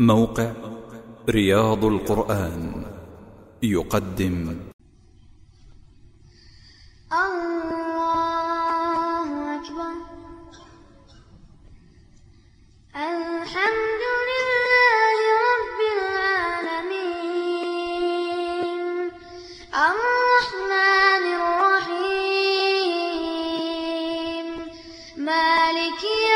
موقع رياض القرآن يقدم. الله أكبر. الحمد لله رب العالمين. الرحمن الرحيم. مالك يوم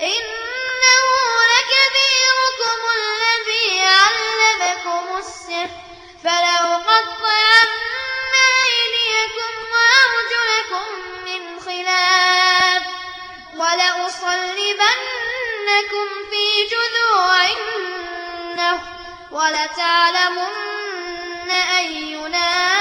إنه لكبيركم الذي علمكم السحر فلأقطعن أيديكم وأرجلكم من خلاف ولأصلبنكم في جذوع النخل ولتعلمن أينا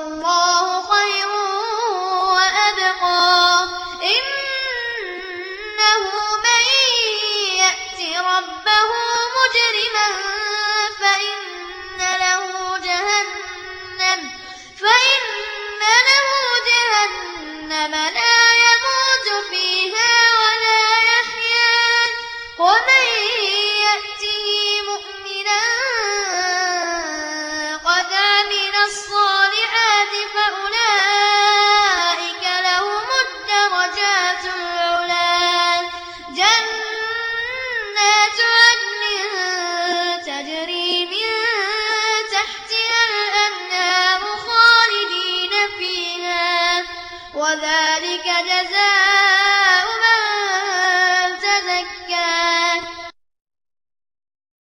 والله خير وأبقى. إنه من يأت ربه مجرما وذلك جزاء